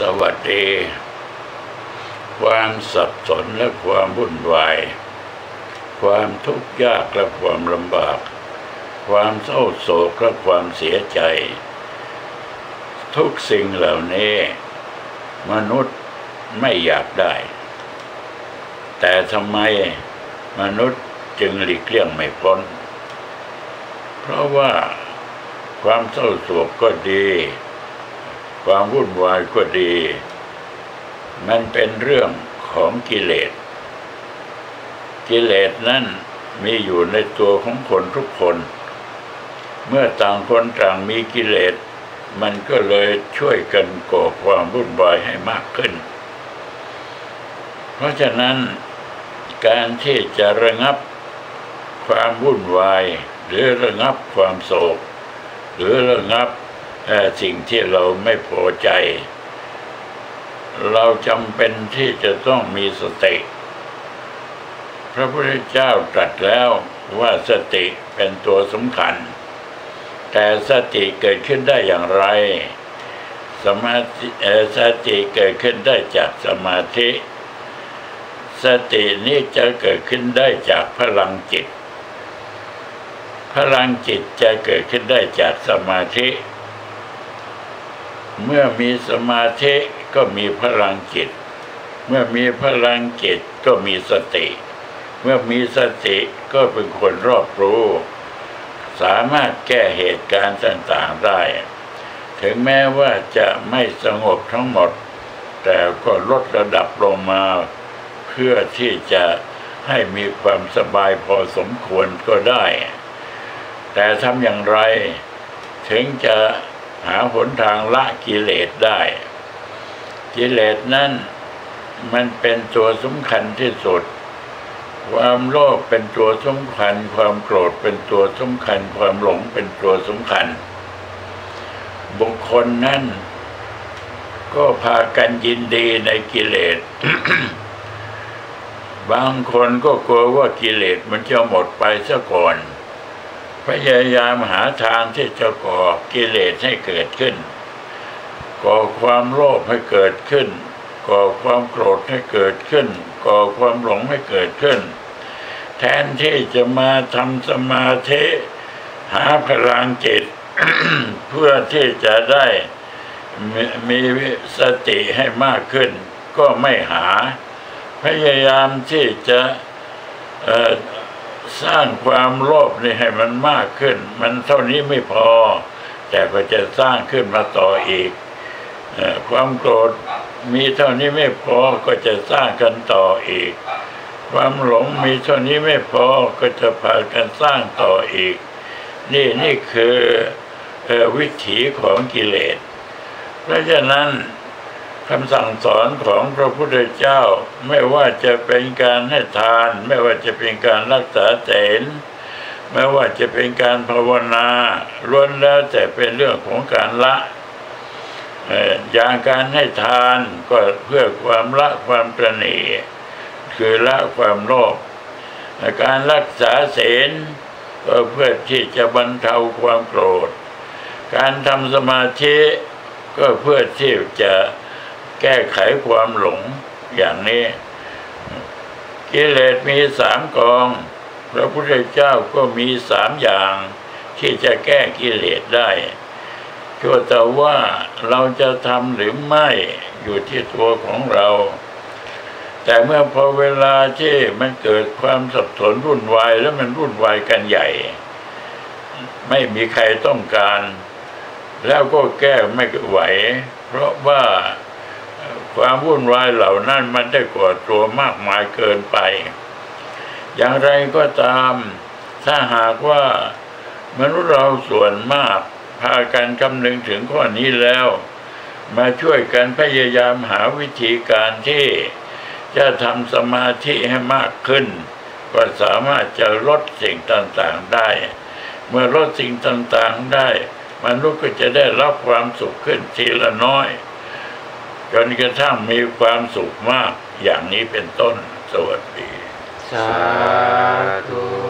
สวัสดี ความสับสนและความวุ่นวาย ความทุกข์ยากและความลำบาก ความเศร้าโศกและความเสียใจ ทุกสิ่งเหล่านี้ มนุษย์ไม่อยากได้ แต่ทำไมมนุษย์จึงหลีกเลี่ยงไม่พ้น เพราะว่าความเศร้าโศกก็ดี ความวุ่นวายก็ดี มันเป็นเรื่องของกิเลส กิเลสนั้นมีอยู่ในตัวของคนทุกคน เมื่อต่างคนต่างมีกิเลส มันก็เลยช่วยกันก่อความวุ่นวายให้มากขึ้น เพราะฉะนั้นการที่จะระงับความวุ่นวาย หรือระงับความโศก หรือระงับ สิ่งที่เราไม่พอใจ เราจำเป็นที่จะต้องมีสติ พระพุทธเจ้าตรัสแล้วว่าสติเป็นตัวสำคัญ แต่สติเกิดขึ้นได้อย่างไร สมาธิสติเกิดขึ้นได้จากสมาธิ สตินี้จะเกิดขึ้นได้จากพลังจิต พลังจิตจะเกิดขึ้นได้จากสมาธิ เมื่อมีสมาธิก็มีพลังจิต เมื่อมีพลังจิตก็มีสติ เมื่อมีสติก็เป็นคนรอบรู้ สามารถแก้เหตุการณ์ต่างๆได้ ถึงแม้ว่าจะไม่สงบทั้งหมด แต่ก็ลดระดับลงมา เพื่อที่จะให้มีความสบายพอสมควรก็ได้ แต่ทำอย่างไรถึงจะ หาหนทางละกิเลสได้ กิเลสนั้นมันเป็นตัวสำคัญที่สุด ความโลภเป็นตัวสำคัญ ความโกรธเป็นตัวสำคัญ ความหลงเป็นตัวสำคัญ บุคคลนั้นก็พากันยินดีในกิเลส บางคนก็กลัวว่ากิเลสมันจะหมดไปซะก่อน พยายามหาทางที่จะก่อกิเลสให้เกิดขึ้น ก่อความโลภให้เกิดขึ้น ก่อความโกรธให้เกิดขึ้น ก่อความหลงให้เกิดขึ้น แทนที่จะมาทำสมาธิหาพลังจิต เพื่อที่จะได้มีสติให้มากขึ้น ก็ไม่หา พยายามที่จะ สร้างความโลภนี่ให้มันมากขึ้น มันเท่านี้ไม่พอ แต่ก็จะสร้างขึ้นมาต่ออีกความโกรธมีเท่านี้ไม่พอก็จะสร้างกันต่ออีก ความหลงมีเท่านี้ไม่พอก็จะพากันสร้างต่ออีก นี่นี่คือวิถีของกิเลสเพราะฉะนั้น คำสั่งสอนของพระพุทธเจ้า ไม่ว่าจะเป็นการให้ทาน ไม่ว่าจะเป็นการรักษาศีลไม่ว่าจะเป็นการภาวนาล้วนแล้วแต่เป็นเรื่องของการละอย่างการให้ทานก็เพื่อความละความประณีคือละความโลภการรักษาศีลก็เพื่อที่จะบรรเทาความโกรธ การทำสมาธิก็เพื่อที่จะ แก้ไขความหลงอย่างนี้กิเลสมีสามกอง พระพุทธเจ้าก็มีสามอย่าง ที่จะแก้กิเลสได้ชัวแต่ว่าเราจะทำหรือไม่อยู่ที่ตัวของเรา แต่เมื่อพอเวลาที่มันเกิดความสับสนรุ่นวายแล้วมันรุ่นวายกันใหญ่ ไม่มีใครต้องการ แล้วก็แก้ไม่ไหว เพราะว่า ความวุ่นวายเหล่านั้นมันได้ก่อตัวมากมายเกินไป อย่างไรก็ตาม ถ้าหากว่ามนุษย์เราส่วนมาก พากันคำนึงถึงข้อนี้แล้ว มาช่วยกันพยายามหาวิธีการที่จะทำสมาธิให้มากขึ้น ก็สามารถจะลดสิ่งต่างๆได้ เมื่อลดสิ่งต่างๆได้ มนุษย์ก็จะได้รับความสุขขึ้นทีละน้อย จนกระทั่งมีความสุขมากอย่างนี้เป็นต้นสวัสดี สาธุ